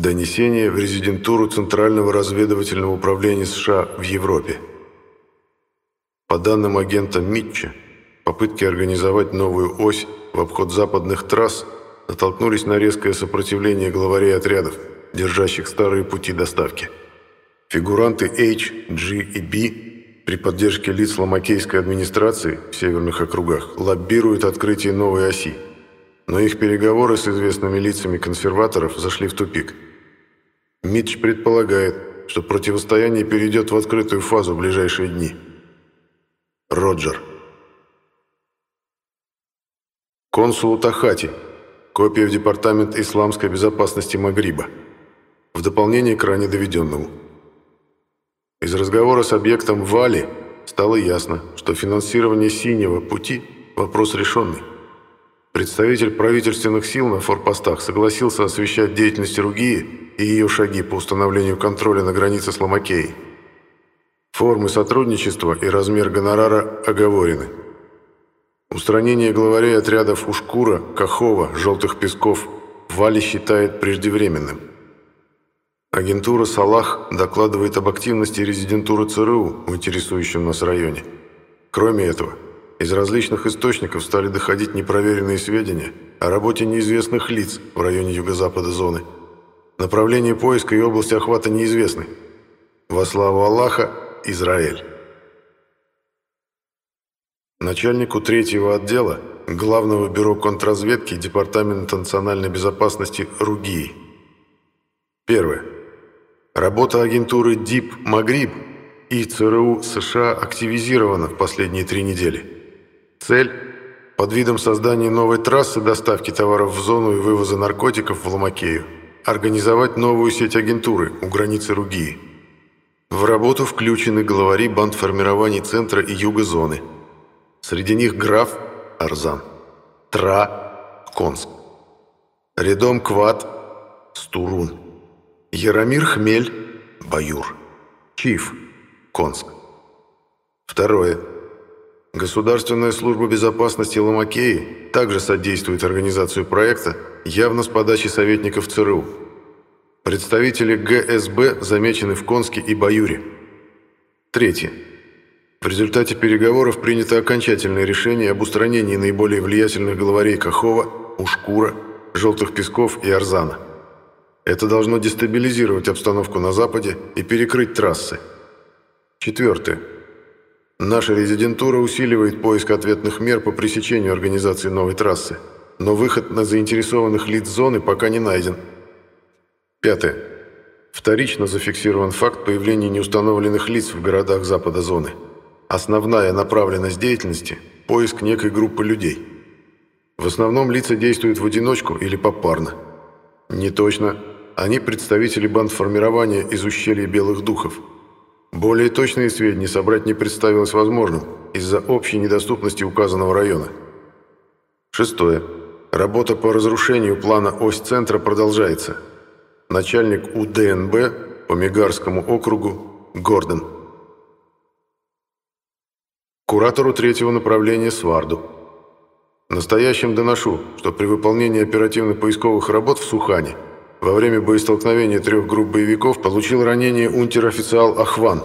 Донесение в резидентуру Центрального разведывательного управления США в Европе. По данным агента Митча, попытки организовать новую ось в обход западных трасс натолкнулись на резкое сопротивление главарей отрядов, держащих старые пути доставки. Фигуранты H, G и B при поддержке лиц ломакейской администрации в северных округах лоббируют открытие новой оси – но их переговоры с известными лицами консерваторов зашли в тупик. Митч предполагает, что противостояние перейдет в открытую фазу в ближайшие дни. Роджер. Консулу Тахати. Копия в Департамент исламской безопасности Магриба. В дополнение к ранее доведенному. Из разговора с объектом Вали стало ясно, что финансирование синего пути – вопрос решенный. Представитель правительственных сил на форпостах согласился освещать деятельность Ругии и ее шаги по установлению контроля на границе с Ломакеей. Формы сотрудничества и размер гонорара оговорены. Устранение главарей отрядов Ушкура, Кахова, Желтых Песков Вали считает преждевременным. Агентура «Салах» докладывает об активности резидентуры ЦРУ в интересующем нас районе. Кроме этого, из различных источников стали доходить непроверенные сведения о работе неизвестных лиц в районе юго-запада зоны. Направление поиска и область охвата неизвестны. Во славу Аллаха, Израиль. Начальнику третьего отдела Главного бюро контрразведки Департамента национальной безопасности Ругии. Первое. Работа агентуры ДИП «Магриб» и ЦРУ США активизирована в последние три недели. Цель – под видом создания новой трассы доставки товаров в зону и вывоза наркотиков в Ломакею организовать новую сеть агентуры у границы Ругии. В работу включены главари бандформирований центра и юга зоны. Среди них граф Арзан, Тра Конск, Редом Квад Стурун, Яромир Хмель Баюр, Чиф Конск. Второе. Государственная служба безопасности Ломакеи также содействует организацию проекта, явно с подачи советников ЦРУ. Представители ГСБ замечены в Конске и Баюре. Третье. В результате переговоров принято окончательное решение об устранении наиболее влиятельных главарей Кахова, Ушкура, Желтых Песков и Арзана. Это должно дестабилизировать обстановку на Западе и перекрыть трассы. Четвертое. Наша резидентура усиливает поиск ответных мер по пресечению организации новой трассы, но выход на заинтересованных лиц зоны пока не найден. Пятое. Вторично зафиксирован факт появления неустановленных лиц в городах запада зоны. Основная направленность деятельности – поиск некой группы людей. В основном лица действуют в одиночку или попарно. Не точно. Они представители бандформирования из ущелья Белых Духов – более точные сведения собрать не представилось возможным из-за общей недоступности указанного района. Шестое. Работа по разрушению плана ось центра продолжается. Начальник УДНБ по Мигарскому округу Гордон. Куратору третьего направления Сварду. Настоящим доношу, что при выполнении оперативно-поисковых работ в Сухане – во время боестолкновения трех групп боевиков получил ранение унтер-официал Ахван.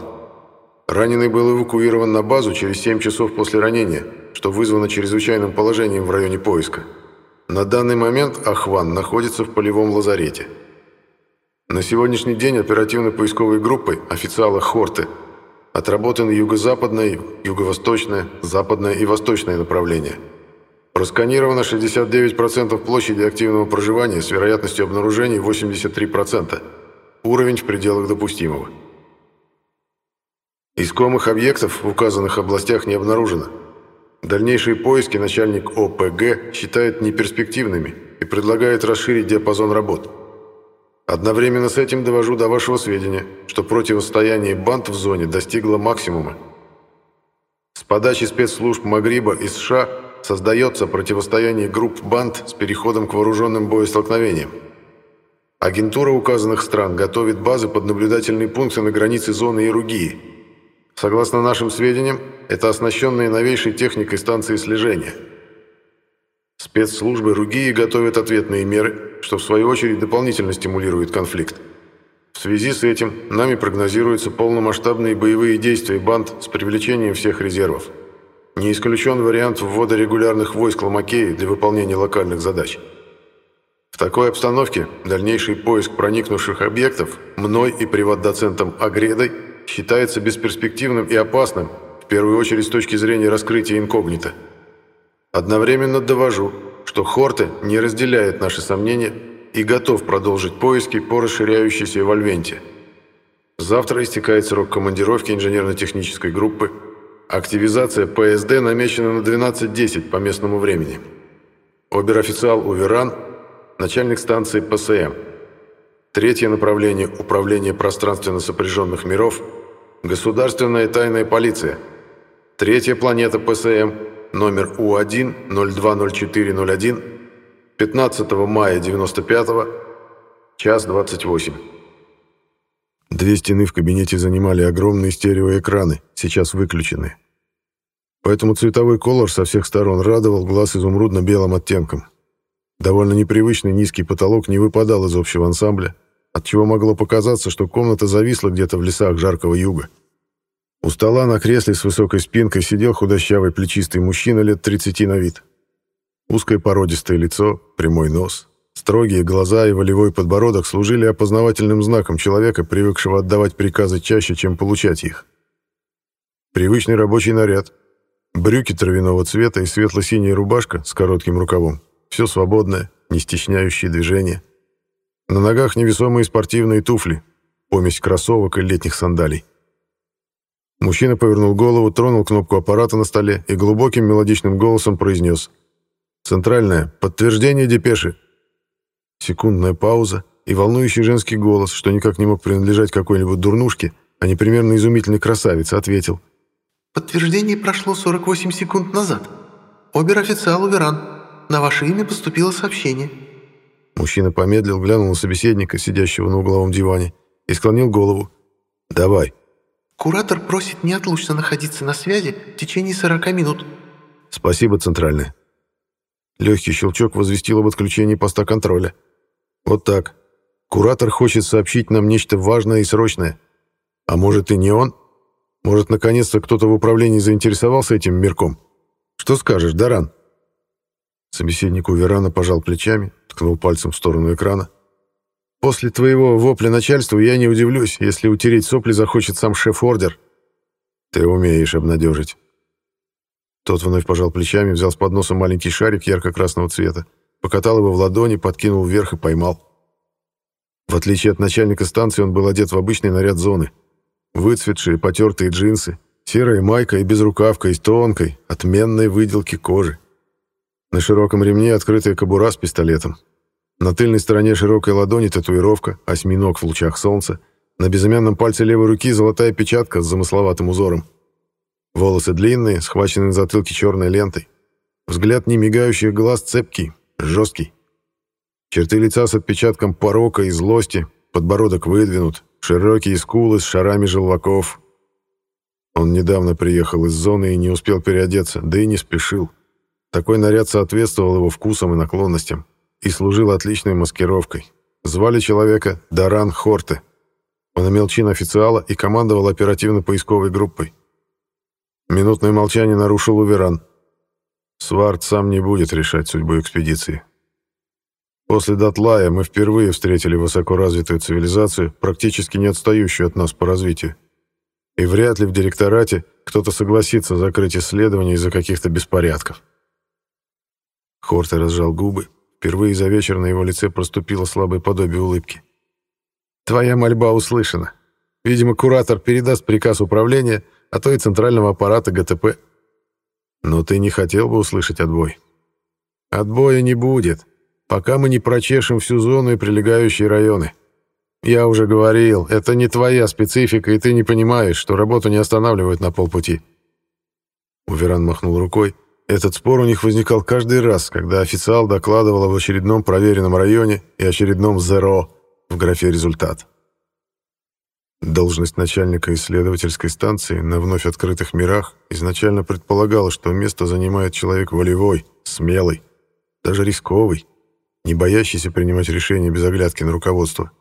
Раненый был эвакуирован на базу через 7 часов после ранения, что вызвано чрезвычайным положением в районе поиска. На данный момент Ахван находится в полевом лазарете. На сегодняшний день оперативно-поисковой группой официала Хорты отработаны юго-западное, юго-восточное, западное и восточное направления – Просканировано 69% площади активного проживания с вероятностью обнаружения 83%. Уровень в пределах допустимого. Искомых объектов в указанных областях не обнаружено. Дальнейшие поиски начальник ОПГ считает неперспективными и предлагает расширить диапазон работ. Одновременно с этим довожу до вашего сведения, что противостояние банд в зоне достигло максимума. С подачи спецслужб Магриба и США – создается противостояние групп банд с переходом к вооруженным боестолкновениям. Агентура указанных стран готовит базы под наблюдательные пункты на границе зоны Иругии. Согласно нашим сведениям, это оснащенные новейшей техникой станции слежения. Спецслужбы Ругии готовят ответные меры, что в свою очередь дополнительно стимулирует конфликт. В связи с этим нами прогнозируются полномасштабные боевые действия банд с привлечением всех резервов. Не исключен вариант ввода регулярных войск Ломакеи для выполнения локальных задач. В такой обстановке дальнейший поиск проникнувших объектов мной и приват-доцентом Агредой считается бесперспективным и опасным, в первую очередь с точки зрения раскрытия инкогнито. Одновременно довожу, что Хорте не разделяет наши сомнения и готов продолжить поиски по расширяющейся Вольвенте. Завтра истекает срок командировки инженерно-технической группы. Активизация ПСД намечена на 12.10 по местному времени. Обер-официал Уверан – начальник станции ПСМ. Третье направление – управление пространственно сопряженных миров, государственная тайная полиция. Третья планета ПСМ, номер У1-020401, 15 мая 95 час 28. Две стены в кабинете занимали огромные стереоэкраны, сейчас выключены. Поэтому цветовой колор со всех сторон радовал глаз изумрудно-белым оттенком. Довольно непривычный низкий потолок не выпадал из общего ансамбля, отчего могло показаться, что комната зависла где-то в лесах жаркого юга. У стола на кресле с высокой спинкой сидел худощавый плечистый мужчина лет 30 на вид. Узкое породистое лицо, прямой нос, строгие глаза и волевой подбородок служили опознавательным знаком человека, привыкшего отдавать приказы чаще, чем получать их. Привычный рабочий наряд, брюки травяного цвета и светло-синяя рубашка с коротким рукавом все свободное, не стесняющее движения. На ногах невесомые спортивные туфли, помесь кроссовок и летних сандалий. Мужчина повернул голову, тронул кнопку аппарата на столе и глубоким мелодичным голосом произнес «Центральное. Подтверждение депеши». Секундная пауза и волнующий женский голос, что никак не мог принадлежать какой-нибудь дурнушке, а непременно изумительной красавице, ответил «Подтверждение прошло 48 секунд назад. Обер-официал Уверан». На ваше имя поступило сообщение». Мужчина помедлил, глянул на собеседника, сидящего на угловом диване, и склонил голову. «Давай». «Куратор просит неотлучно находиться на связи в течение 40 минут». «Спасибо, Центральная». Легкий щелчок возвестил об отключении поста контроля. «Вот так. Куратор хочет сообщить нам нечто важное и срочное. А может и не он? Может, наконец-то кто-то в управлении заинтересовался этим мирком? Что скажешь, Даран?» Собеседник у Верана пожал плечами, ткнул пальцем в сторону экрана. «После твоего вопля начальству я не удивлюсь, если утереть сопли захочет сам шеф-ордер. Ты умеешь обнадежить». Тот вновь пожал плечами, взял с подноса маленький шарик ярко-красного цвета, покатал его в ладони, подкинул вверх и поймал. В отличие от начальника станции, он был одет в обычный наряд зоны. Выцветшие, потертые джинсы, серая майка и безрукавка из тонкой, отменной выделки кожи. На широком ремне открытая кобура с пистолетом. На тыльной стороне широкой ладони татуировка, осьминог в лучах солнца. На безымянном пальце левой руки золотая печатка с замысловатым узором. Волосы длинные, схвачены на затылке черной лентой. Взгляд не мигающих глаз цепкий, жесткий. Черты лица с отпечатком порока и злости, подбородок выдвинут, широкие скулы с шарами желваков. Он недавно приехал из зоны и не успел переодеться, да и не спешил. Такой наряд соответствовал его вкусам и наклонностям и служил отличной маскировкой. Звали человека Даран Хорте. Он имел чин официала и командовал оперативно-поисковой группой. Минутное молчание нарушил Уверан. Сварт сам не будет решать судьбу экспедиции. После Датлая мы впервые встретили высокоразвитую цивилизацию, практически не отстающую от нас по развитию. И вряд ли в директорате кто-то согласится закрыть исследования из-за каких-то беспорядков. Хорте разжал губы. Впервые за вечер на его лице проступило слабое подобие улыбки. «Твоя мольба услышана. Видимо, куратор передаст приказ управления, а то и центрального аппарата ГТП. Но ты не хотел бы услышать отбой. Отбоя не будет, пока мы не прочешем всю зону и прилегающие районы. Я уже говорил, это не твоя специфика, и ты не понимаешь, что работу не останавливают на полпути». Уверан махнул рукой, этот спор у них возникал каждый раз, когда официал докладывал об очередном проверенном районе и очередном «зеро» в графе «результат». Должность начальника исследовательской станции на вновь открытых мирах изначально предполагала, что место занимает человек волевой, смелый, даже рисковый, не боящийся принимать решения без оглядки на руководство.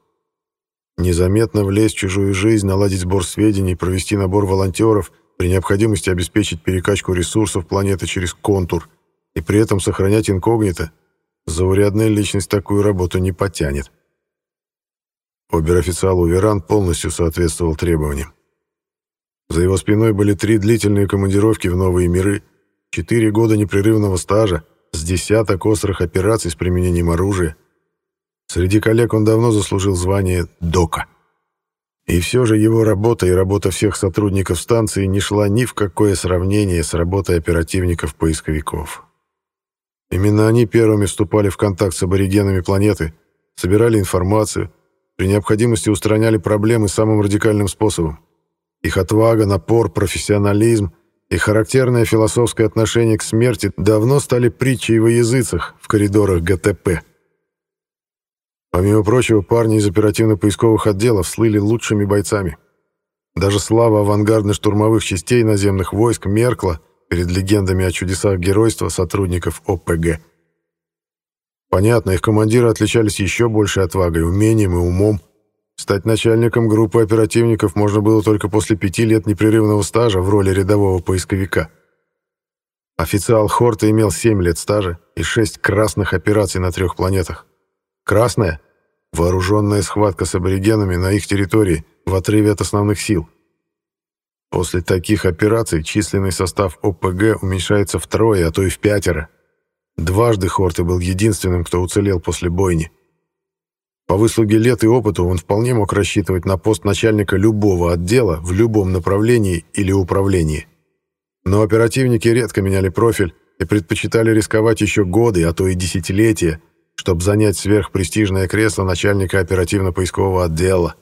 Незаметно влезть в чужую жизнь, наладить сбор сведений, провести набор волонтеров, при необходимости обеспечить перекачку ресурсов планеты через контур и при этом сохранять инкогнито, заурядная личность такую работу не потянет. Обер-официал Уверан полностью соответствовал требованиям. За его спиной были три длительные командировки в новые миры, четыре года непрерывного стажа, с десяток острых операций с применением оружия. Среди коллег он давно заслужил звание «Дока». И все же его работа и работа всех сотрудников станции не шла ни в какое сравнение с работой оперативников-поисковиков. Именно они первыми вступали в контакт с аборигенами планеты, собирали информацию, при необходимости устраняли проблемы самым радикальным способом. Их отвага, напор, профессионализм и характерное философское отношение к смерти давно стали притчей во языцах в коридорах ГТП. Помимо прочего, парни из оперативно-поисковых отделов слыли лучшими бойцами. Даже слава авангардно-штурмовых частей наземных войск меркла перед легендами о чудесах геройства сотрудников ОПГ. Понятно, их командиры отличались еще большей отвагой, умением и умом, Стать начальником группы оперативников можно было только после пяти лет непрерывного стажа в роли рядового поисковика. Официал Хорта имел семь лет стажа и шесть красных операций на трех планетах. Красная — вооруженная схватка с аборигенами на их территории в отрыве от основных сил. После таких операций численный состав ОПГ уменьшается втрое, а то и в пятеро. Дважды Хорте был единственным, кто уцелел после бойни. По выслуге лет и опыту он вполне мог рассчитывать на пост начальника любого отдела в любом направлении или управлении. Но оперативники редко меняли профиль и предпочитали рисковать еще годы, а то и десятилетия, чтобы занять сверхпрестижное кресло начальника оперативно-поискового отдела.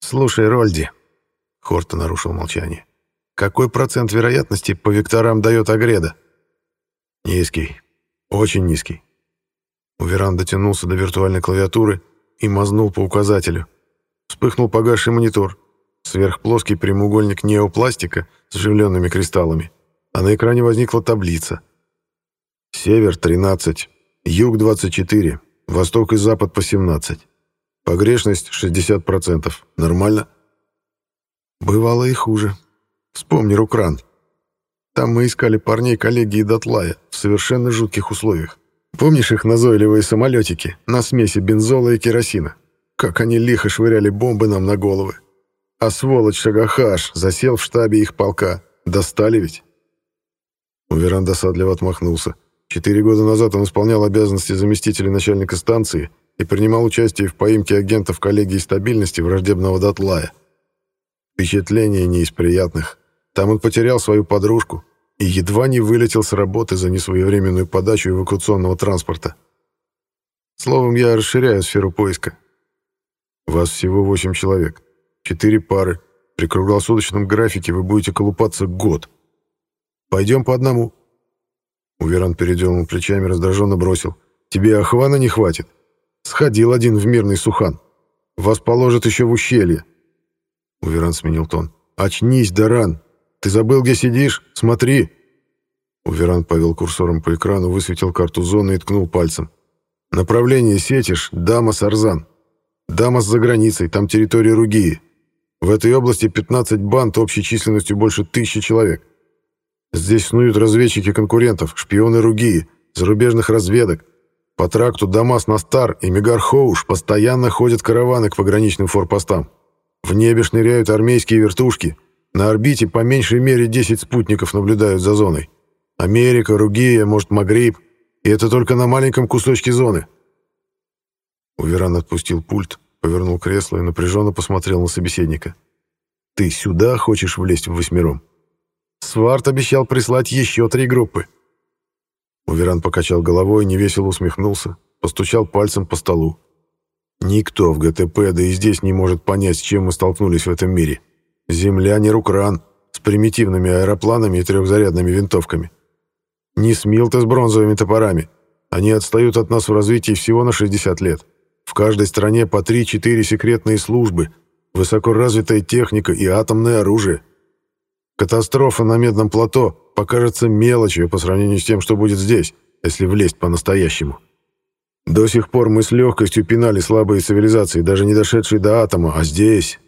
«Слушай, Рольди», — Хорта нарушил молчание, — «какой процент вероятности по векторам дает Агреда?» «Низкий. Очень низкий. Уверан дотянулся до виртуальной клавиатуры и мазнул по указателю. Вспыхнул погасший монитор. Сверхплоский прямоугольник неопластика с вживленными кристаллами. А на экране возникла таблица. Север 13, юг 24, восток и запад по 17. Погрешность 60%. Нормально? Бывало и хуже. Вспомни Рукран. Там мы искали парней коллеги Датлая в совершенно жутких условиях. Помнишь их назойливые самолетики на смеси бензола и керосина? Как они лихо швыряли бомбы нам на головы. А сволочь Шагахаш засел в штабе их полка. Достали ведь?» Уверан досадливо отмахнулся. Четыре года назад он исполнял обязанности заместителя начальника станции и принимал участие в поимке агентов коллегии стабильности враждебного Датлая. Впечатление не из приятных. Там он потерял свою подружку, и едва не вылетел с работы за несвоевременную подачу эвакуационного транспорта. Словом, я расширяю сферу поиска. Вас всего восемь человек, четыре пары. При круглосуточном графике вы будете колупаться год. Пойдем по одному. Уверан передернул плечами, раздраженно бросил. Тебе охвана не хватит. Сходил один в мирный сухан. Вас положат еще в ущелье. Уверан сменил тон. Очнись, Даран, ты забыл, где сидишь? Смотри!» Уверан повел курсором по экрану, высветил карту зоны и ткнул пальцем. «Направление сетишь, Дамас Арзан. Дамас за границей, там территория Ругии. В этой области 15 банд общей численностью больше тысячи человек. Здесь снуют разведчики конкурентов, шпионы Ругии, зарубежных разведок. По тракту Дамас-Настар и Мегархоуш постоянно ходят караваны к пограничным форпостам. В небе шныряют армейские вертушки — на орбите по меньшей мере 10 спутников наблюдают за зоной. Америка, Ругия, может, Магриб. И это только на маленьком кусочке зоны. Уверан отпустил пульт, повернул кресло и напряженно посмотрел на собеседника. «Ты сюда хочешь влезть ввосьмером?» «Сварт обещал прислать еще три группы». Уверан покачал головой, невесело усмехнулся, постучал пальцем по столу. «Никто в ГТП, да и здесь не может понять, с чем мы столкнулись в этом мире. Земля не рукран, с примитивными аэропланами и трехзарядными винтовками. Не смилты с бронзовыми топорами. Они отстают от нас в развитии всего на 60 лет. В каждой стране по 3-4 секретные службы, высокоразвитая техника и атомное оружие. Катастрофа на Медном плато покажется мелочью по сравнению с тем, что будет здесь, если влезть по-настоящему. До сих пор мы с легкостью пинали слабые цивилизации, даже не дошедшие до атома, а здесь...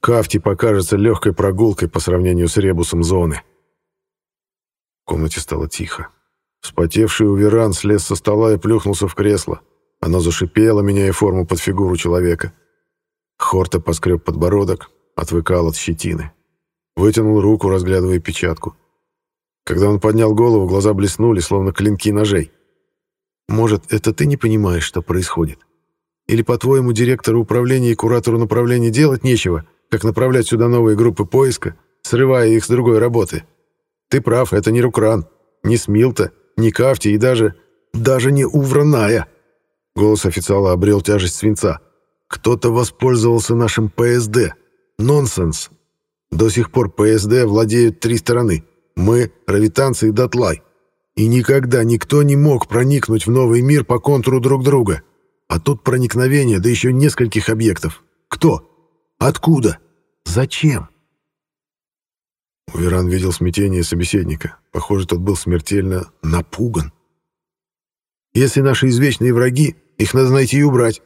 Кафти покажется легкой прогулкой по сравнению с ребусом зоны. В комнате стало тихо. Вспотевший Уверан слез со стола и плюхнулся в кресло. Оно зашипело, меняя форму под фигуру человека. Хорта поскреб подбородок, отвыкал от щетины. Вытянул руку, разглядывая печатку. Когда он поднял голову, глаза блеснули, словно клинки ножей. «Может, это ты не понимаешь, что происходит? Или, по-твоему, директору управления и куратору направления делать нечего, как направлять сюда новые группы поиска, срывая их с другой работы? Ты прав, это не Рукран, не Смилта, не Кафти и даже... даже не Увраная!» Голос официала обрел тяжесть свинца. «Кто-то воспользовался нашим ПСД. Нонсенс. До сих пор ПСД владеют три стороны. Мы, равитанцы и Датлай. И никогда никто не мог проникнуть в новый мир по контуру друг друга. А тут проникновение, да еще нескольких объектов. Кто? Откуда? Зачем?» Уверан видел смятение собеседника. Похоже, тот был смертельно напуган. «Если наши извечные враги их надо найти и убрать.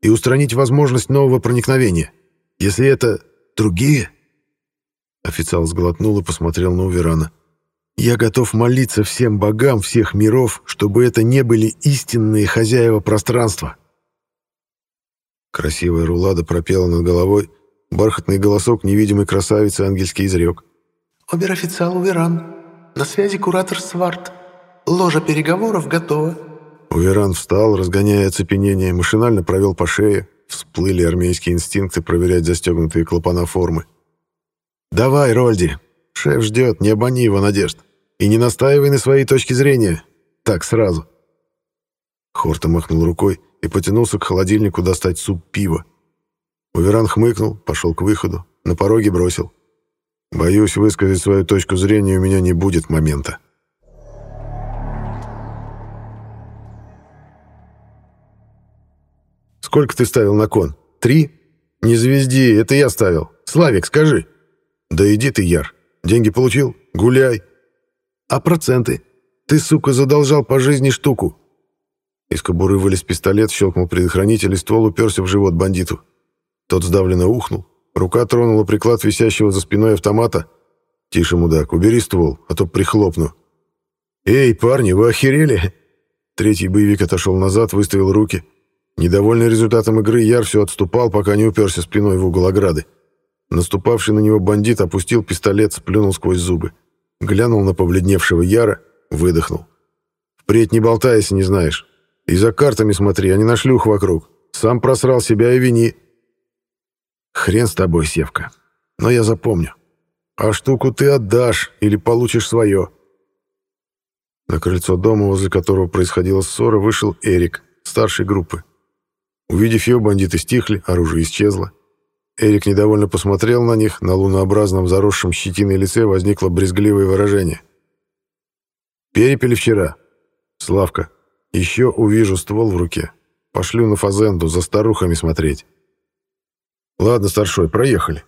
И устранить возможность нового проникновения. Если это другие...» Официал сглотнул и посмотрел на Уверана. «Я готов молиться всем богам всех миров, чтобы это не были истинные хозяева пространства». Красивая рулада пропела над головой, бархатный голосок невидимой красавицы ангельский изрек. «Обер-официал Уверан. На связи куратор Сварт. Ложа переговоров готова». Уверан встал, разгоняя оцепенение, машинально провел по шее. Всплыли армейские инстинкты проверять застегнутые клапана формы. «Давай, Рольди. Шеф ждет, не обмани его надежд. И не настаивай на своей точке зрения. Так, сразу». Хорта махнул рукой и потянулся к холодильнику достать суп пива. Уверан хмыкнул, пошел к выходу, на пороге бросил. «Боюсь, высказать свою точку зрения у меня не будет момента». Сколько ты ставил на кон? Три? Не звезди, это я ставил. Славик, скажи. Да иди ты, Яр. Деньги получил? Гуляй. А проценты? Ты, сука, задолжал по жизни штуку. Из кобуры вылез пистолет, щелкнул предохранитель, и ствол уперся в живот бандиту. Тот сдавленно ухнул. Рука тронула приклад висящего за спиной автомата. «Тише, мудак, убери ствол, а то прихлопну». «Эй, парни, вы охерели?» Третий боевик отошел назад, выставил руки. Недовольный результатом игры, Яр все отступал, пока не уперся спиной в угол ограды. Наступавший на него бандит опустил пистолет, сплюнул сквозь зубы. Глянул на побледневшего Яра, выдохнул. «Впредь не болтай, не знаешь. И за картами смотри, а не на шлюх вокруг. Сам просрал себя и вини». «Хрен с тобой, Севка. Но я запомню. А штуку ты отдашь или получишь свое». На крыльцо дома, возле которого происходила ссора, вышел Эрик, старший группы. Увидев ее, бандиты стихли, оружие исчезло. Эрик недовольно посмотрел на них, на лунообразном заросшем щетиной лице возникло брезгливое выражение. «Перепили вчера. Славка, еще увижу ствол в руке. Пошлю на фазенду за старухами смотреть». «Ладно, старшой, проехали».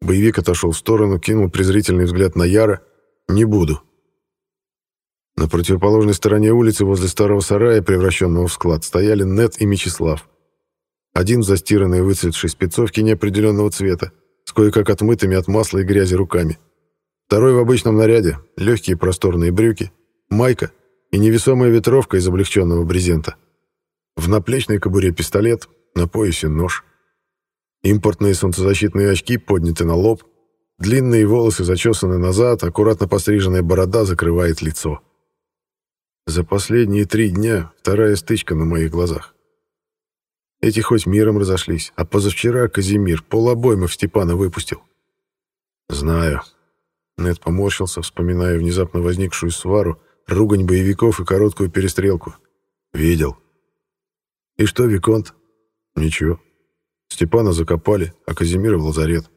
Боевик отошел в сторону, кинул презрительный взгляд на Яра. «Не буду». На противоположной стороне улицы, возле старого сарая, превращенного в склад, стояли Нет и Мечислав. Один в застиранной выцветшей спецовке неопределенного цвета, с кое-как отмытыми от масла и грязи руками. Второй в обычном наряде, легкие просторные брюки, майка и невесомая ветровка из облегченного брезента. В наплечной кобуре пистолет, на поясе нож. Импортные солнцезащитные очки подняты на лоб, длинные волосы зачесаны назад, аккуратно постриженная борода закрывает лицо. За последние три дня вторая стычка на моих глазах. Эти хоть миром разошлись, а позавчера Казимир полобоймов Степана выпустил. Знаю. Нед поморщился, вспоминая внезапно возникшую свару, ругань боевиков и короткую перестрелку. Видел. И что, Виконт? Ничего. Степана закопали, а Казимира в лазарет.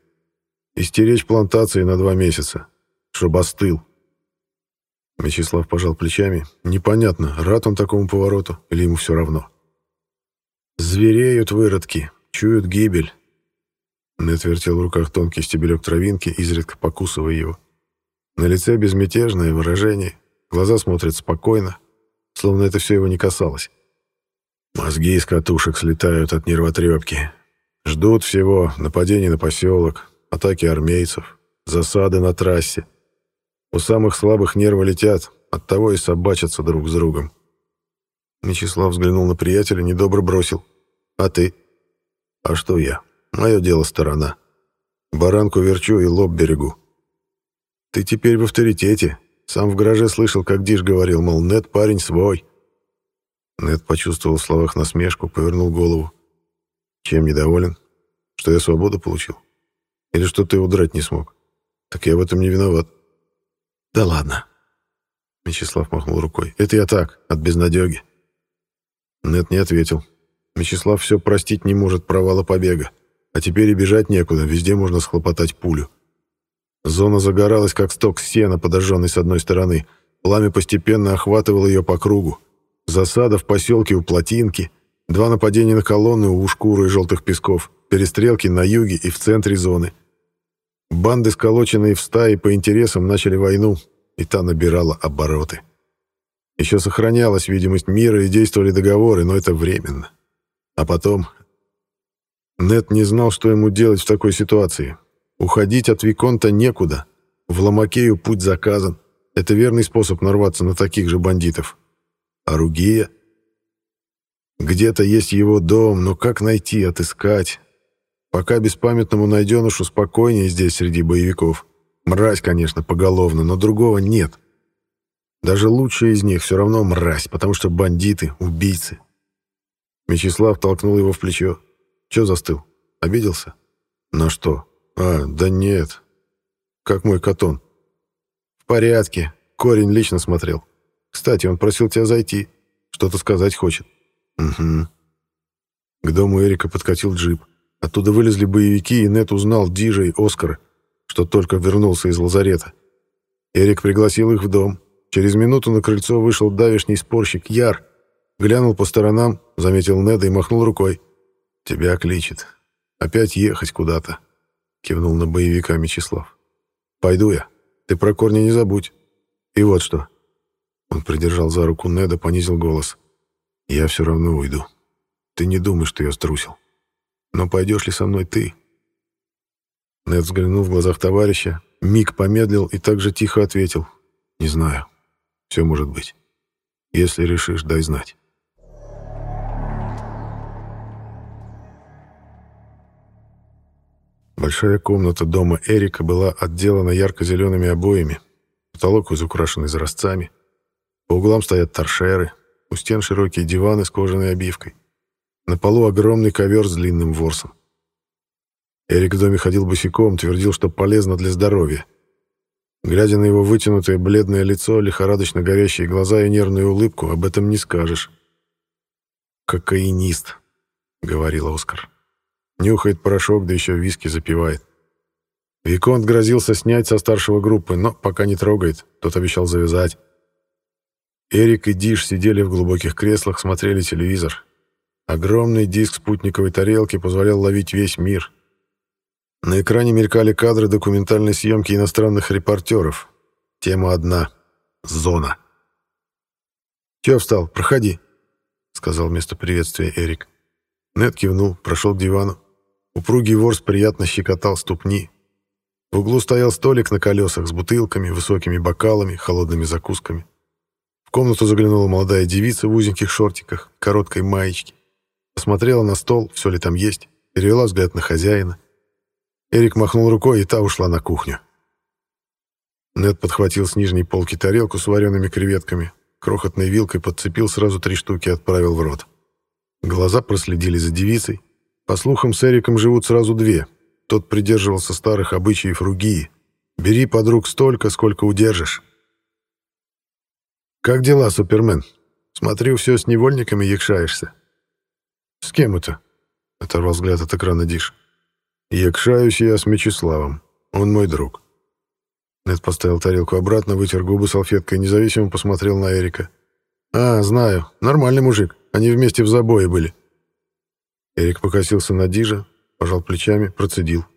Истеречь плантации на два месяца. Чтоб остыл. Мячеслав пожал плечами. Непонятно, рад он такому повороту или ему все равно. Звереют выродки, чуют гибель. Нет вертел в руках тонкий стебелек травинки, изредка покусывая его. На лице безмятежное выражение, глаза смотрят спокойно, словно это все его не касалось. Мозги из катушек слетают от нервотрепки. Ждут всего нападений на поселок, атаки армейцев, засады на трассе. У самых слабых нервы летят, оттого и собачатся друг с другом. Мечислав взглянул на приятеля, недобро бросил. «А ты?» «А что я? Мое дело сторона. Баранку верчу и лоб берегу. Ты теперь в авторитете. Сам в гараже слышал, как Диш говорил, мол, Нет парень свой». Нет почувствовал в словах насмешку, повернул голову. «Чем недоволен? Что я свободу получил? Или что ты удрать не смог? Так я в этом не виноват». «Да ладно». Мечислав махнул рукой. «Это я так, от безнадеги». Нет не ответил. Мечислав все простить не может провала побега. А теперь и бежать некуда, везде можно схлопотать пулю. Зона загоралась, как сток сена, подожженный с одной стороны. Пламя постепенно охватывало ее по кругу. Засада в поселке у Плотинки, два нападения на колонну у Ушкуры и Желтых Песков, перестрелки на юге и в центре зоны. Банды, сколоченные в стаи по интересам, начали войну, и та набирала обороты. Еще сохранялась видимость мира и действовали договоры, но это временно. А потом... Нет не знал, что ему делать в такой ситуации. Уходить от Виконта некуда. В Ломакею путь заказан. Это верный способ нарваться на таких же бандитов. А Ругия? Где-то есть его дом, но как найти, отыскать? Пока беспамятному найденышу спокойнее здесь среди боевиков. Мразь, конечно, поголовно, но другого нет. Даже лучшие из них все равно мразь, потому что бандиты, убийцы. Мечислав толкнул его в плечо. Че застыл? Обиделся? На что? А, да нет. Как мой котон. В порядке. Корень лично смотрел. Кстати, он просил тебя зайти. Что-то сказать хочет. Угу. К дому Эрика подкатил джип. Оттуда вылезли боевики, и Нет узнал Дижа и Оскара, что только вернулся из лазарета. Эрик пригласил их в дом, Через минуту на крыльцо вышел давишний спорщик Яр, глянул по сторонам, заметил Неда и махнул рукой. «Тебя кличет. Опять ехать куда-то», — кивнул на боевика Мечислав. «Пойду я. Ты про корни не забудь. И вот что». Он придержал за руку Неда, понизил голос. «Я все равно уйду. Ты не думай, что я струсил. Но пойдешь ли со мной ты?» Нед взглянул в глазах товарища, миг помедлил и также тихо ответил. «Не знаю». Все может быть. Если решишь, дай знать. Большая комната дома Эрика была отделана ярко-зелеными обоями. Потолок изукрашен изразцами. По углам стоят торшеры. У стен широкие диваны с кожаной обивкой. На полу огромный ковер с длинным ворсом. Эрик в доме ходил босиком, твердил, что полезно для здоровья. Глядя на его вытянутое бледное лицо, лихорадочно горящие глаза и нервную улыбку, об этом не скажешь. «Кокаинист», — говорил Оскар. Нюхает порошок, да еще виски запивает. Виконт грозился снять со старшего группы, но пока не трогает, тот обещал завязать. Эрик и Диш сидели в глубоких креслах, смотрели телевизор. Огромный диск спутниковой тарелки позволял ловить весь мир — на экране мелькали кадры документальной съемки иностранных репортеров. Тема одна — зона. «Чё встал? Проходи», — сказал вместо приветствия Эрик. Нед кивнул, прошел к дивану. Упругий ворс приятно щекотал ступни. В углу стоял столик на колесах с бутылками, высокими бокалами, холодными закусками. В комнату заглянула молодая девица в узеньких шортиках, короткой маечке. Посмотрела на стол, все ли там есть, перевела взгляд на хозяина. Эрик махнул рукой, и та ушла на кухню. Нед подхватил с нижней полки тарелку с вареными креветками, крохотной вилкой подцепил сразу три штуки и отправил в рот. Глаза проследили за девицей. По слухам, с Эриком живут сразу две. Тот придерживался старых обычаев Ругии. «Бери подруг столько, сколько удержишь». «Как дела, Супермен? Смотрю, все с невольниками якшаешься». «С кем это?» — оторвал взгляд от экрана Диш. Якшаюсь я с Мечиславом. Он мой друг. Нед поставил тарелку обратно, вытер губы салфеткой, независимо посмотрел на Эрика. «А, знаю. Нормальный мужик. Они вместе в забое были». Эрик покосился на Дижа, пожал плечами, процедил.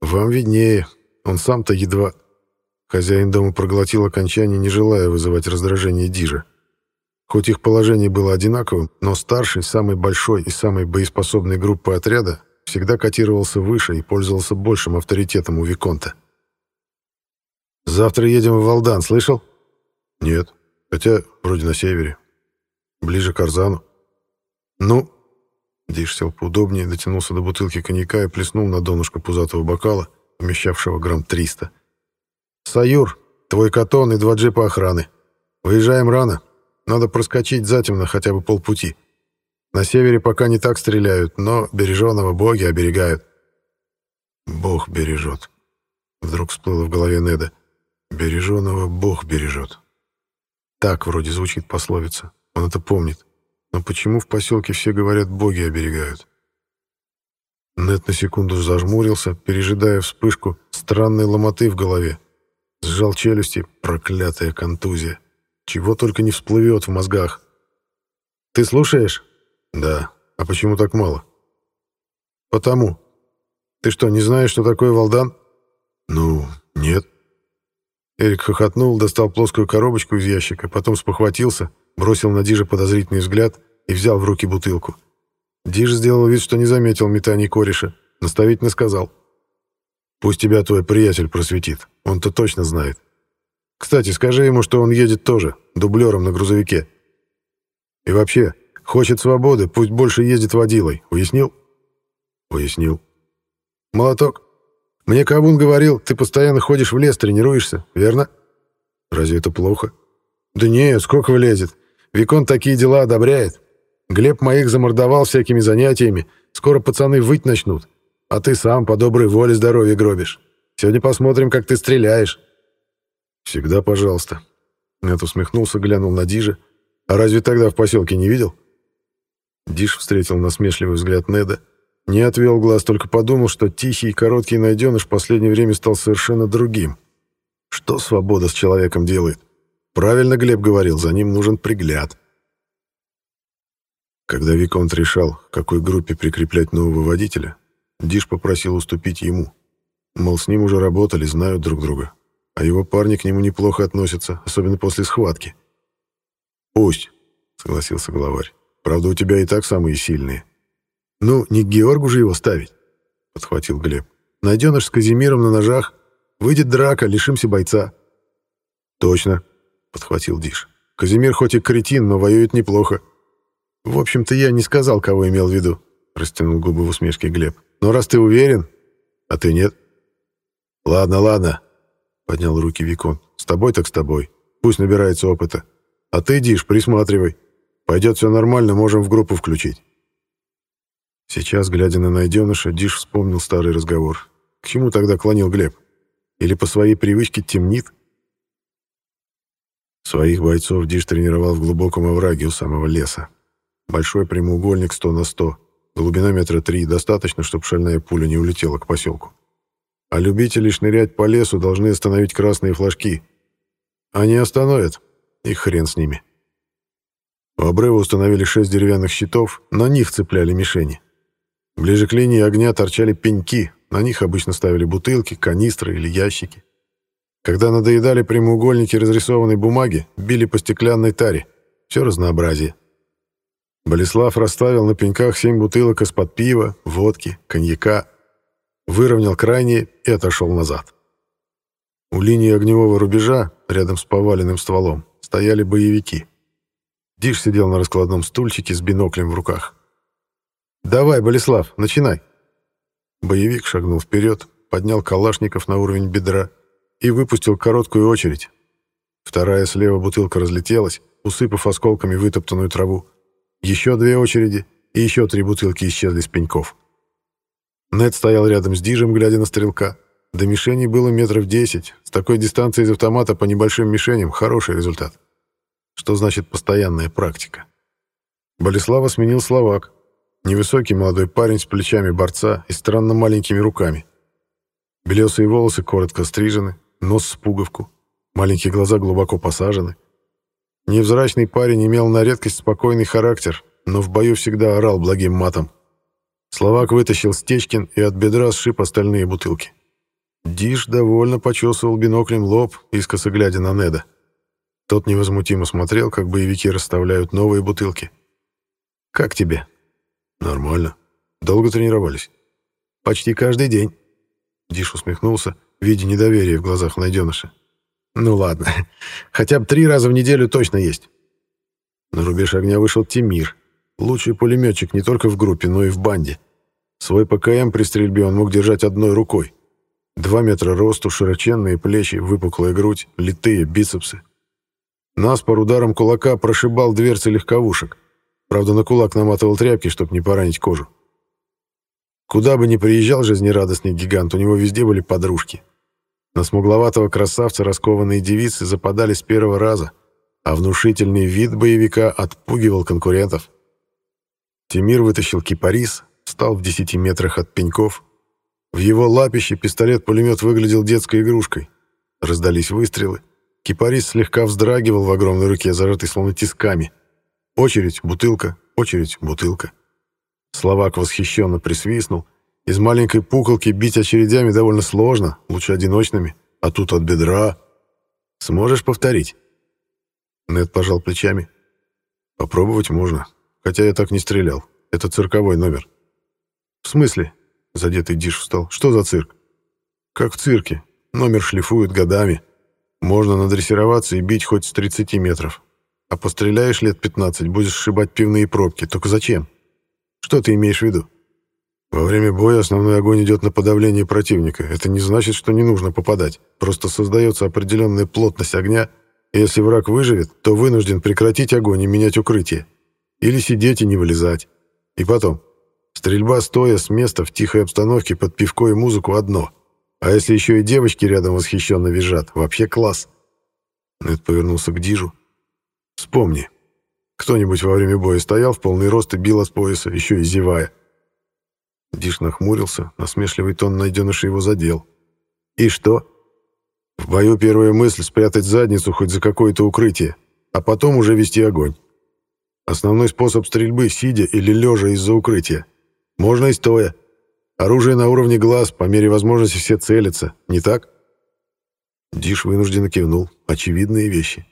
«Вам виднее. Он сам-то едва...» Хозяин дома проглотил окончание, не желая вызывать раздражение Дижа. Хоть их положение было одинаковым, но старший, самый большой и самой боеспособной группы отряда всегда котировался выше и пользовался большим авторитетом у Виконта. «Завтра едем в Валдан, слышал?» «Нет. Хотя вроде на севере. Ближе к Арзану». «Ну?» Диш сел поудобнее, дотянулся до бутылки коньяка и плеснул на донышко пузатого бокала, вмещавшего грамм триста. «Саюр, твой катон и два джипа охраны. Выезжаем рано. Надо проскочить затемно хотя бы полпути. На севере пока не так стреляют, но береженого боги оберегают». «Бог бережет», — вдруг всплыло в голове Неда. «Береженого Бог бережет». Так вроде звучит пословица. Он это помнит. Но почему в поселке все говорят «боги оберегают»? Нет на секунду зажмурился, пережидая вспышку странной ломоты в голове. Сжал челюсти, проклятая контузия. Чего только не всплывет в мозгах. «Ты слушаешь?» «Да. А почему так мало?» «Потому. Ты что, не знаешь, что такое Валдан?» «Ну, нет». Эрик хохотнул, достал плоскую коробочку из ящика, потом спохватился, бросил на Дижа подозрительный взгляд и взял в руки бутылку. Диж сделал вид, что не заметил метаний кореша, наставительно сказал. «Пусть тебя твой приятель просветит, он-то точно знает. Кстати, скажи ему, что он едет тоже, дублером на грузовике. И вообще, хочет свободы, пусть больше ездит водилой, уяснил?» «Уяснил». «Молоток, мне Кавун говорил, ты постоянно ходишь в лес, тренируешься, верно?» «Разве это плохо?» «Да нет, сколько влезет. Викон такие дела одобряет. Глеб моих замордовал всякими занятиями. Скоро пацаны выть начнут. А ты сам по доброй воле здоровье гробишь. Сегодня посмотрим, как ты стреляешь». «Всегда пожалуйста». Нет усмехнулся, глянул на Дижа. «А разве тогда в поселке не видел?» Диш встретил насмешливый взгляд Неда. Не отвел глаз, только подумал, что тихий и короткий найденыш в последнее время стал совершенно другим. Что свобода с человеком делает? Правильно Глеб говорил, за ним нужен пригляд. Когда Виконт решал, к какой группе прикреплять нового водителя, Диш попросил уступить ему. Мол, с ним уже работали, знают друг друга. А его парни к нему неплохо относятся, особенно после схватки. «Пусть», — согласился главарь. «Правда, у тебя и так самые сильные». «Ну, не к Георгу же его ставить», — подхватил Глеб. «Найденыш с Казимиром на ножах. Выйдет драка, лишимся бойца». «Точно», подхватил Диш. «Казимир хоть и кретин, но воюет неплохо». «В общем-то, я не сказал, кого имел в виду», — растянул губы в усмешке Глеб. «Но раз ты уверен, а ты нет». «Ладно, ладно», — поднял руки Викон. «С тобой так с тобой. Пусть набирается опыта. А ты, Диш, присматривай. Пойдет все нормально, можем в группу включить». Сейчас, глядя на найденыша, Диш вспомнил старый разговор. К чему тогда клонил Глеб? Или по своей привычке темнит? Своих бойцов Диш тренировал в глубоком овраге у самого леса. Большой прямоугольник 100 на 100, глубина метра три, достаточно, чтобы шальная пуля не улетела к поселку. А любители шнырять по лесу должны остановить красные флажки. Они остановят, и хрен с ними. У обрыва установили шесть деревянных щитов, на них цепляли мишени. Ближе к линии огня торчали пеньки, на них обычно ставили бутылки, канистры или ящики. Когда надоедали прямоугольники разрисованной бумаги, били по стеклянной таре. Все разнообразие. Болеслав расставил на пеньках семь бутылок из-под пива, водки, коньяка, выровнял крайние и отошел назад. У линии огневого рубежа, рядом с поваленным стволом, стояли боевики. Диш сидел на раскладном стульчике с биноклем в руках. «Давай, Болеслав, начинай!» Боевик шагнул вперед, поднял калашников на уровень бедра и выпустил короткую очередь. Вторая слева бутылка разлетелась, усыпав осколками вытоптанную траву. Еще две очереди, и еще три бутылки исчезли с пеньков. Нед стоял рядом с Дижем, глядя на стрелка. До мишени было метров десять. С такой дистанции из автомата по небольшим мишеням хороший результат. Что значит постоянная практика? Болеслава сменил Словак. Невысокий молодой парень с плечами борца и странно маленькими руками. Белесые волосы коротко стрижены, нос с пуговку, маленькие глаза глубоко посажены. Невзрачный парень имел на редкость спокойный характер, но в бою всегда орал благим матом. Словак вытащил Стечкин и от бедра сшиб остальные бутылки. Диш довольно почесывал биноклем лоб, искоса глядя на Неда. Тот невозмутимо смотрел, как боевики расставляют новые бутылки. «Как тебе?» «Нормально. Долго тренировались?» «Почти каждый день». Диш усмехнулся, видя недоверие в глазах найденыша. «Ну ладно, хотя бы три раза в неделю точно есть». На рубеж огня вышел Тимир, лучший пулеметчик не только в группе, но и в банде. Свой ПКМ при стрельбе он мог держать одной рукой. Два метра росту, широченные плечи, выпуклая грудь, литые бицепсы. Нас por ударом кулака прошибал дверцы легковушек. Правда, на кулак наматывал тряпки, чтобы не поранить кожу. Куда бы ни приезжал жизнерадостный гигант, у него везде были подружки. На смугловатого красавца раскованные девицы западали с первого раза, а внушительный вид боевика отпугивал конкурентов. Тимир вытащил кипарис, встал в десяти метрах от пеньков. В его лапище пистолет-пулемет выглядел детской игрушкой. Раздались выстрелы. Кипарис слегка вздрагивал в огромной руке, зажатый словно тисками. Очередь, бутылка, очередь, бутылка. Словак восхищенно присвистнул. Из маленькой пуколки бить очередями довольно сложно, лучше одиночными, а тут от бедра. Сможешь повторить? Нед пожал плечами. Попробовать можно, хотя я так не стрелял. Это цирковой номер. «В смысле?» — задетый Диш встал. «Что за цирк?» «Как в цирке. Номер шлифуют годами. Можно надрессироваться и бить хоть с 30 метров. А постреляешь лет 15, будешь сшибать пивные пробки. Только зачем? Что ты имеешь в виду?» «Во время боя основной огонь идет на подавление противника. Это не значит, что не нужно попадать. Просто создается определенная плотность огня, и если враг выживет, то вынужден прекратить огонь и менять укрытие. Или сидеть и не вылезать. И потом, Стрельба стоя с места в тихой обстановке под пивко и музыку одно. А если еще и девочки рядом восхищенно визжат, вообще класс. Нед повернулся к Дижу. Вспомни, кто-нибудь во время боя стоял в полный рост и бил от пояса, еще и зевая. Диш нахмурился, насмешливый тон найденыша его задел. И что? В бою первая мысль — спрятать задницу хоть за какое-то укрытие, а потом уже вести огонь. Основной способ стрельбы — сидя или лежа из-за укрытия. Можно и стоя. Оружие на уровне глаз, по мере возможности все целятся, не так? Диш вынужденно кивнул. Очевидные вещи.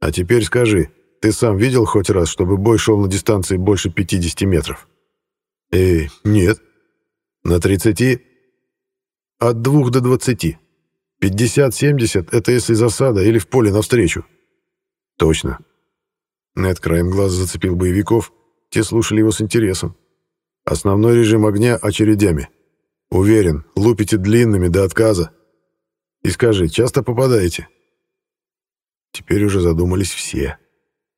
А теперь скажи, ты сам видел хоть раз, чтобы бой шел на дистанции больше 50 метров? Эй, нет. На 30? От 2 до 20. 50-70 — это если засада или в поле навстречу. Точно. Нед краем глаза зацепил боевиков, те слушали его с интересом. Основной режим огня очередями. Уверен, лупите длинными до отказа. И скажи, часто попадаете? Теперь уже задумались все.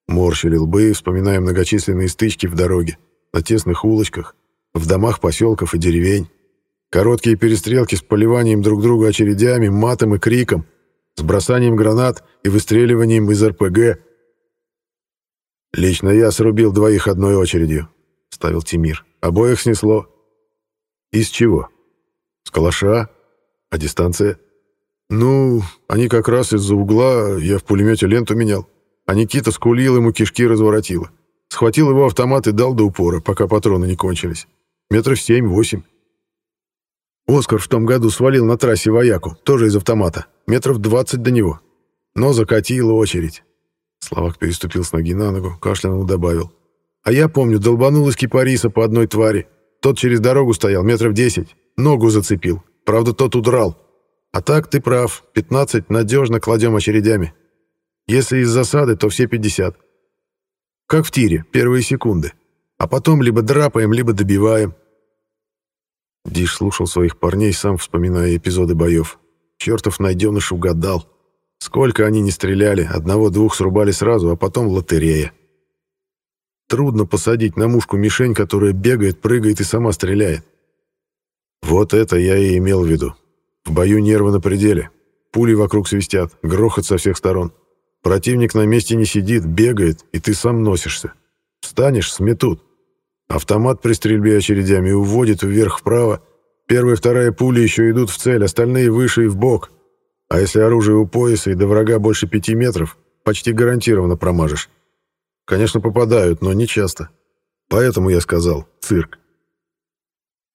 Морщили лбы, вспоминая многочисленные стычки в дороге, на тесных улочках, в домах поселков и деревень. Короткие перестрелки с поливанием друг друга очередями, матом и криком, с бросанием гранат и выстреливанием из РПГ. Лично я срубил двоих одной очередью, — ставил Тимир. «Обоих снесло». «Из чего?» «С калаша. А дистанция?» «Ну, они как раз из-за угла, я в пулемете ленту менял. А Никита скулил, ему кишки разворотило. Схватил его автомат и дал до упора, пока патроны не кончились. Метров семь-восемь. Оскар в том году свалил на трассе вояку, тоже из автомата. Метров двадцать до него. Но закатила очередь. Словак переступил с ноги на ногу, кашлянул добавил. А я помню, долбанул из кипариса по одной твари. Тот через дорогу стоял, метров десять. Ногу зацепил. Правда, тот удрал. А так, ты прав, 15 надежно кладем очередями. Если из засады, то все 50. Как в тире, первые секунды. А потом либо драпаем, либо добиваем. Диш слушал своих парней, сам вспоминая эпизоды боев. Чертов найденыш угадал. Сколько они не стреляли, одного-двух срубали сразу, а потом лотерея. Трудно посадить на мушку мишень, которая бегает, прыгает и сама стреляет. Вот это я и имел в виду. В бою нервы на пределе. Пули вокруг свистят, грохот со всех сторон. Противник на месте не сидит, бегает, и ты сам носишься. Встанешь — сметут. Автомат при стрельбе очередями уводит вверх-вправо. Первая и вторая пули еще идут в цель, остальные выше и в бок. А если оружие у пояса и до врага больше пяти метров, почти гарантированно промажешь. Конечно, попадают, но не часто. Поэтому я сказал «цирк».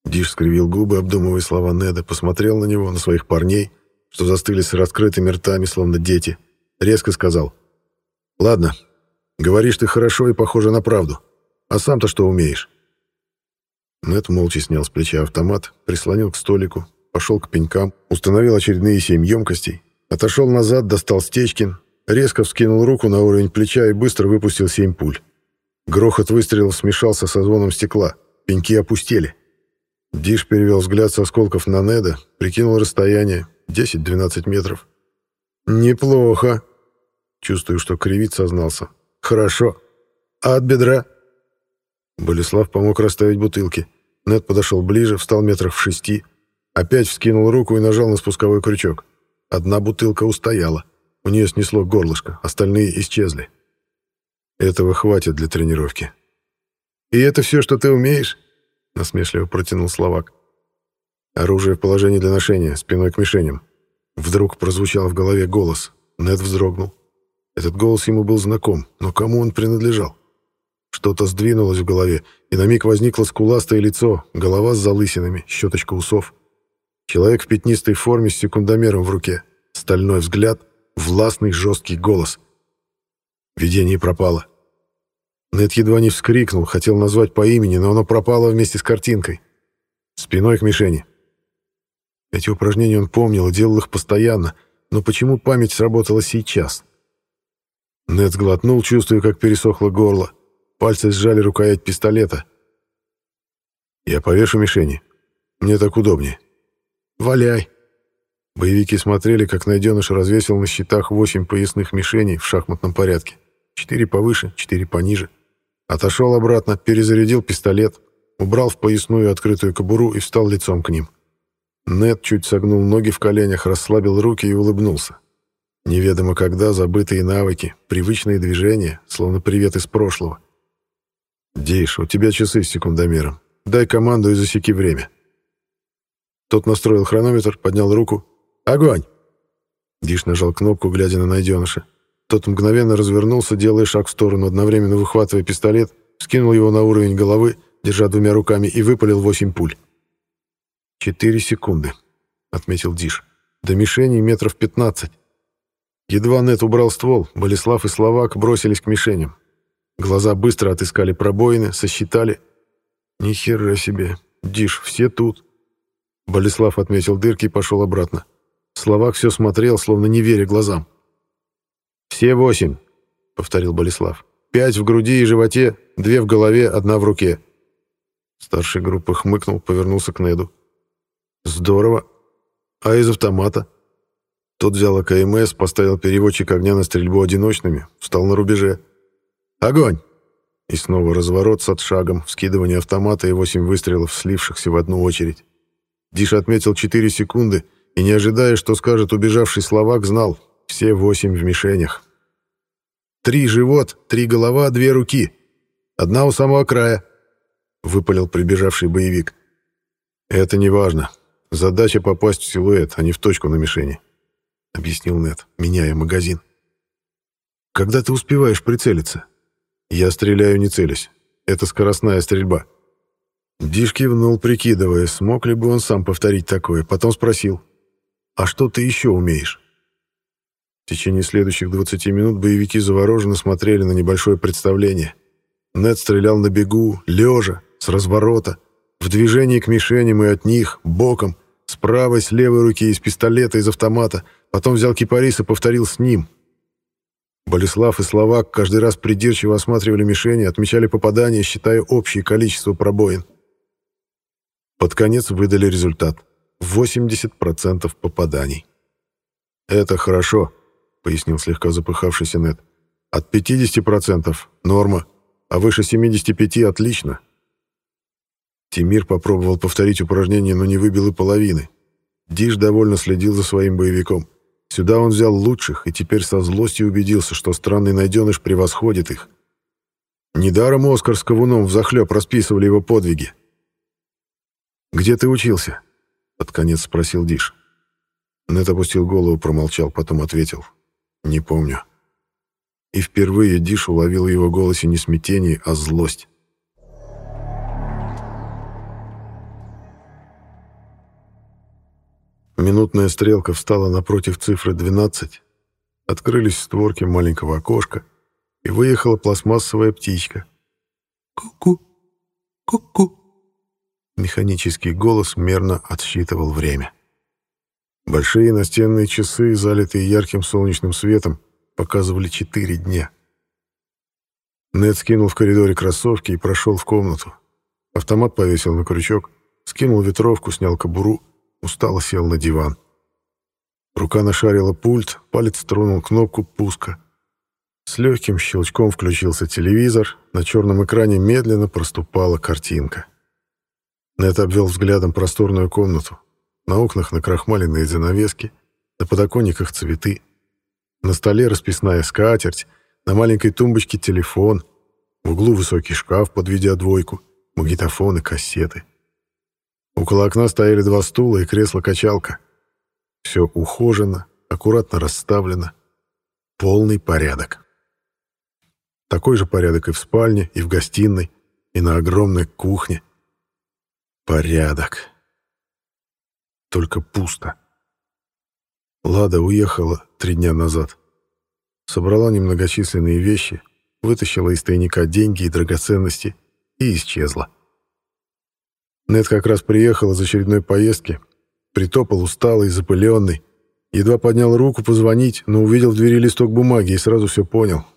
Диш скривил губы, обдумывая слова Неда, посмотрел на него, на своих парней, что застыли с раскрытыми ртами, словно дети. Резко сказал Ладно, говоришь ты хорошо и похоже на правду. А сам-то что умеешь? Нет молча снял с плеча автомат, прислонил к столику, пошел к пенькам, установил очередные семь емкостей, отошел назад, достал Стечкин, резко вскинул руку на уровень плеча и быстро выпустил семь пуль. Грохот выстрелов смешался со звоном стекла, пеньки опустели. Диш перевел взгляд с осколков на Неда, прикинул расстояние 10-12 метров. «Неплохо!» Чувствую, что кривит сознался. «Хорошо. А от бедра?» Болеслав помог расставить бутылки. Нед подошел ближе, встал метрах в шести, опять вскинул руку и нажал на спусковой крючок. Одна бутылка устояла. У нее снесло горлышко, остальные исчезли. Этого хватит для тренировки. «И это все, что ты умеешь?» — насмешливо протянул Словак. «Оружие в положении для ношения, спиной к мишеням». Вдруг прозвучал в голове голос. Нед вздрогнул. Этот голос ему был знаком, но кому он принадлежал? Что-то сдвинулось в голове, и на миг возникло скуластое лицо, голова с залысинами, щеточка усов. Человек в пятнистой форме с секундомером в руке, стальной взгляд, властный жесткий голос. Видение пропало. Нед едва не вскрикнул, хотел назвать по имени, но оно пропало вместе с картинкой. Спиной к мишени. Эти упражнения он помнил и делал их постоянно, но почему память сработала сейчас? Нед сглотнул, чувствуя, как пересохло горло. Пальцы сжали рукоять пистолета. «Я повешу мишени. Мне так удобнее». «Валяй!» Боевики смотрели, как найденыш развесил на щитах восемь поясных мишеней в шахматном порядке. Четыре повыше, четыре пониже. Отошел обратно, перезарядил пистолет, убрал в поясную открытую кобуру и встал лицом к ним. Нед чуть согнул ноги в коленях, расслабил руки и улыбнулся. Неведомо когда забытые навыки, привычные движения, словно привет из прошлого. «Дейш, у тебя часы с секундомером. Дай команду и засеки время». Тот настроил хронометр, поднял руку. «Огонь!» Диш нажал кнопку, глядя на найденыша. Тот мгновенно развернулся, делая шаг в сторону, одновременно выхватывая пистолет, скинул его на уровень головы, держа двумя руками, и выпалил восемь пуль. «Четыре секунды», — отметил Диш. «До мишени метров пятнадцать». Едва Нет убрал ствол, Болеслав и Словак бросились к мишеням. Глаза быстро отыскали пробоины, сосчитали. «Ни хера себе! Диш, все тут!» Болеслав отметил дырки и пошел обратно. Словак все смотрел, словно не веря глазам. «Все восемь», — повторил Болеслав. «Пять в груди и животе, две в голове, одна в руке». Старший группы хмыкнул, повернулся к Неду. «Здорово. А из автомата?» Тот взял АКМС, поставил переводчик огня на стрельбу одиночными, встал на рубеже. «Огонь!» И снова разворот с отшагом, вскидывание автомата и восемь выстрелов, слившихся в одну очередь. Диш отметил четыре секунды и, не ожидая, что скажет убежавший словак, знал, все восемь в мишенях. «Три живот, три голова, две руки. Одна у самого края», — выпалил прибежавший боевик. «Это не важно. Задача попасть в силуэт, а не в точку на мишени», — объяснил Нет, меняя магазин. «Когда ты успеваешь прицелиться?» «Я стреляю, не целясь. Это скоростная стрельба». Диш кивнул, прикидывая, смог ли бы он сам повторить такое. Потом спросил, «А что ты еще умеешь?» В течение следующих 20 минут боевики завороженно смотрели на небольшое представление. Нед стрелял на бегу, лежа, с разворота, в движении к мишеням и от них, боком, с правой, с левой руки, из пистолета, из автомата. Потом взял кипарис и повторил с ним. Болеслав и Словак каждый раз придирчиво осматривали мишени, отмечали попадания, считая общее количество пробоин. Под конец выдали результат. 80% попаданий. «Это хорошо», — пояснил слегка запыхавшийся Нед. «От 50% — норма, а выше 75% — отлично». Тимир попробовал повторить упражнение, но не выбил и половины. Диш довольно следил за своим боевиком. Сюда он взял лучших и теперь со злостью убедился, что странный найденыш превосходит их. Недаром Оскар с Ковуном взахлеб расписывали его подвиги. «Где ты учился?» — под конец спросил Диш. Нет опустил голову, промолчал, потом ответил. «Не помню». И впервые Диш уловил в его голосе не смятение, а злость. Минутная стрелка встала напротив цифры 12. Открылись створки маленького окошка. и выехала пластмассовая птичка. «Ку-ку, ку-ку». Механический голос мерно отсчитывал время. Большие настенные часы, залитые ярким солнечным светом, показывали четыре дня. Нед скинул в коридоре кроссовки и прошел в комнату. Автомат повесил на крючок, скинул ветровку, снял кобуру, устало сел на диван. Рука нашарила пульт, палец тронул кнопку пуска. С легким щелчком включился телевизор, на черном экране медленно проступала картинка. Нед обвел взглядом просторную комнату. На окнах накрахмаленные занавески, на подоконниках цветы. На столе расписная скатерть, на маленькой тумбочке телефон, в углу высокий шкаф под видеодвойку, магнитофоны, кассеты. Около окна стояли два стула и кресло-качалка. Все ухожено, аккуратно расставлено. Полный порядок. Такой же порядок и в спальне, и в гостиной, и на огромной кухне. Порядок. Только пусто. Лада уехала три дня назад. Собрала немногочисленные вещи, вытащила из тайника деньги и драгоценности и исчезла. Нед как раз приехал из очередной поездки, притопал усталый, запыленный, едва поднял руку позвонить, но увидел в двери листок бумаги и сразу все понял.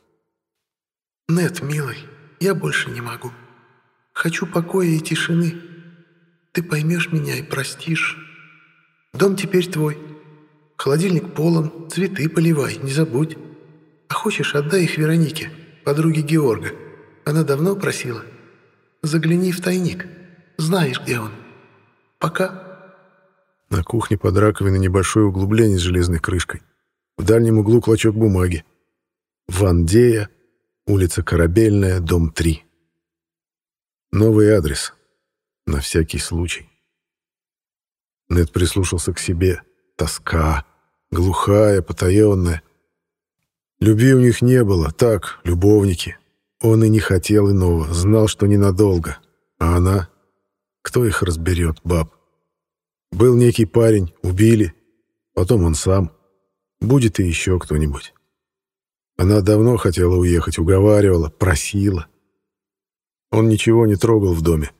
«Нед, милый, я больше не могу. Хочу покоя и тишины. Ты поймешь меня и простишь. Дом теперь твой. Холодильник полон, цветы поливай, не забудь. А хочешь, отдай их Веронике, подруге Георга. Она давно просила. Загляни в тайник. Знаешь, где он. Пока». На кухне под раковиной небольшое углубление с железной крышкой. В дальнем углу клочок бумаги. Вандея, улица Корабельная, дом 3. Новый адрес. На всякий случай. Нед прислушался к себе. Тоска. Глухая, потаенная. Любви у них не было. Так, любовники. Он и не хотел иного. Знал, что ненадолго. А она... Кто их разберет, баб? Был некий парень, убили. Потом он сам. Будет и еще кто-нибудь. Она давно хотела уехать, уговаривала, просила. Он ничего не трогал в доме.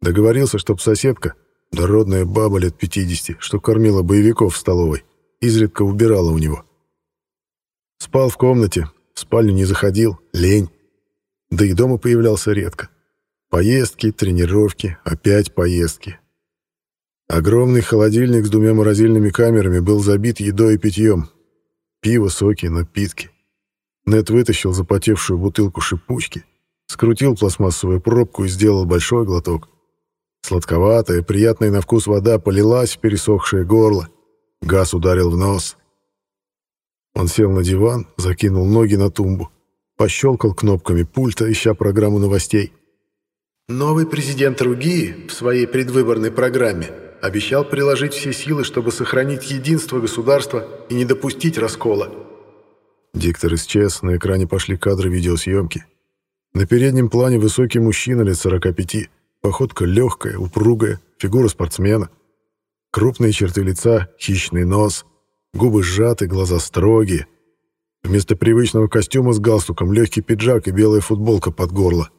Договорился, чтоб соседка, дородная баба лет 50, что кормила боевиков в столовой, изредка убирала у него. Спал в комнате, в спальню не заходил, лень. Да и дома появлялся редко. Поездки, тренировки, опять поездки. Огромный холодильник с двумя морозильными камерами был забит едой и питьем. Пиво, соки, напитки. Нед вытащил запотевшую бутылку шипучки, скрутил пластмассовую пробку и сделал большой глоток. Сладковатая, приятная на вкус вода полилась в пересохшее горло. Газ ударил в нос. Он сел на диван, закинул ноги на тумбу, пощелкал кнопками пульта, ища программу новостей. Новый президент Ругии в своей предвыборной программе обещал приложить все силы, чтобы сохранить единство государства и не допустить раскола. Диктор исчез, на экране пошли кадры видеосъемки. На переднем плане высокий мужчина лет 45, походка легкая, упругая, фигура спортсмена. Крупные черты лица, хищный нос, губы сжаты, глаза строгие. Вместо привычного костюма с галстуком легкий пиджак и белая футболка под горло.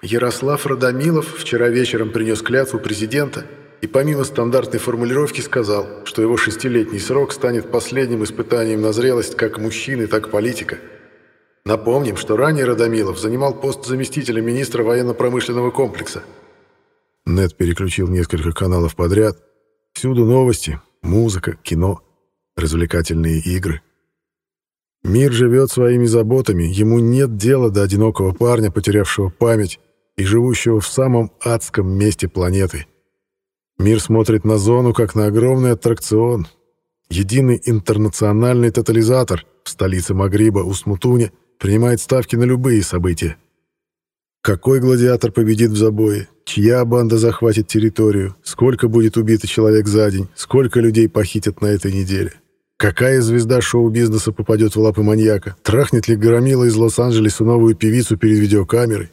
Ярослав Радомилов вчера вечером принес клятву президента и помимо стандартной формулировки сказал, что его шестилетний срок станет последним испытанием на зрелость как мужчины, так и политика. Напомним, что ранее Радомилов занимал пост заместителя министра военно-промышленного комплекса. Нед переключил несколько каналов подряд. Всюду новости, музыка, кино, развлекательные игры. Мир живет своими заботами, ему нет дела до одинокого парня, потерявшего память, и живущего в самом адском месте планеты. Мир смотрит на зону, как на огромный аттракцион. Единый интернациональный тотализатор в столице Магриба, Усмутуне, принимает ставки на любые события. Какой гладиатор победит в забое? Чья банда захватит территорию? Сколько будет убито человек за день? Сколько людей похитят на этой неделе? Какая звезда шоу-бизнеса попадет в лапы маньяка? Трахнет ли Громила из Лос-Анджелеса новую певицу перед видеокамерой?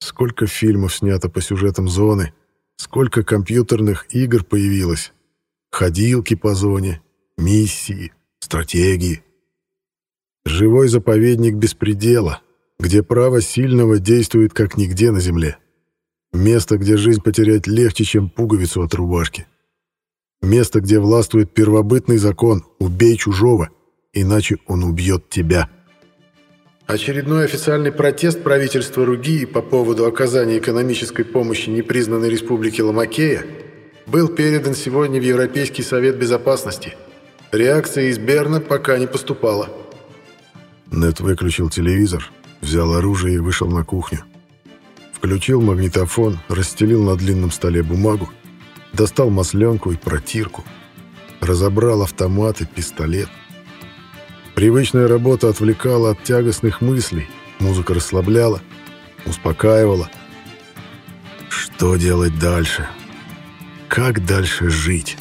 Сколько фильмов снято по сюжетам зоны, сколько компьютерных игр появилось. Ходилки по зоне, миссии, стратегии. Живой заповедник беспредела, где право сильного действует как нигде на земле. Место, где жизнь потерять легче, чем пуговицу от рубашки. Место, где властвует первобытный закон «убей чужого», иначе он убьет тебя. Очередной официальный протест правительства Ругии по поводу оказания экономической помощи непризнанной республике Ломакея был передан сегодня в Европейский совет безопасности. Реакция из Берна пока не поступала. Нет выключил телевизор, взял оружие и вышел на кухню. Включил магнитофон, расстелил на длинном столе бумагу, достал масленку и протирку, разобрал автомат и пистолет. Привычная работа отвлекала от тягостных мыслей, музыка расслабляла, успокаивала. Что делать дальше? Как дальше жить?